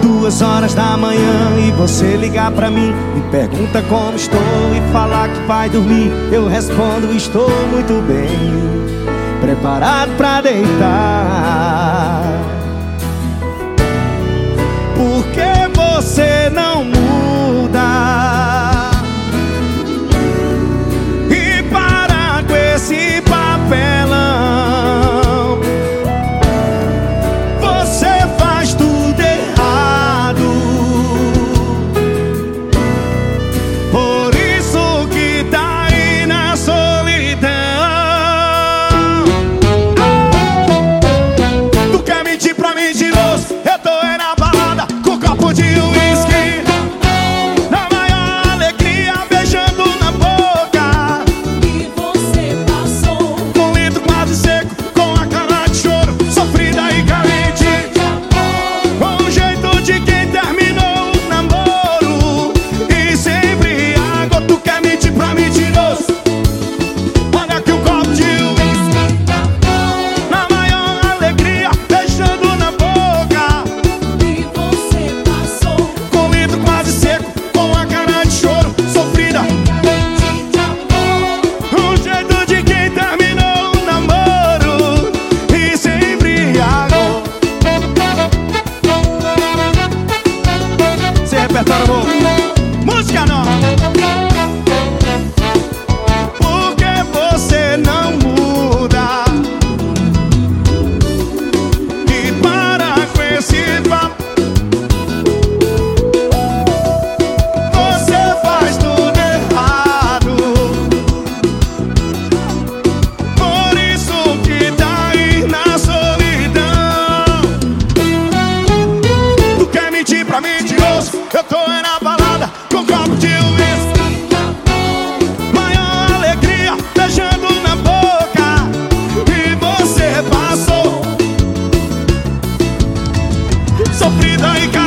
Duas horas da manhã e você ligar pra mim Me pergunta como estou e falar que vai dormir. Eu respondo, estou muito bem Preparado pra deitar. Porque você sufrida y caída.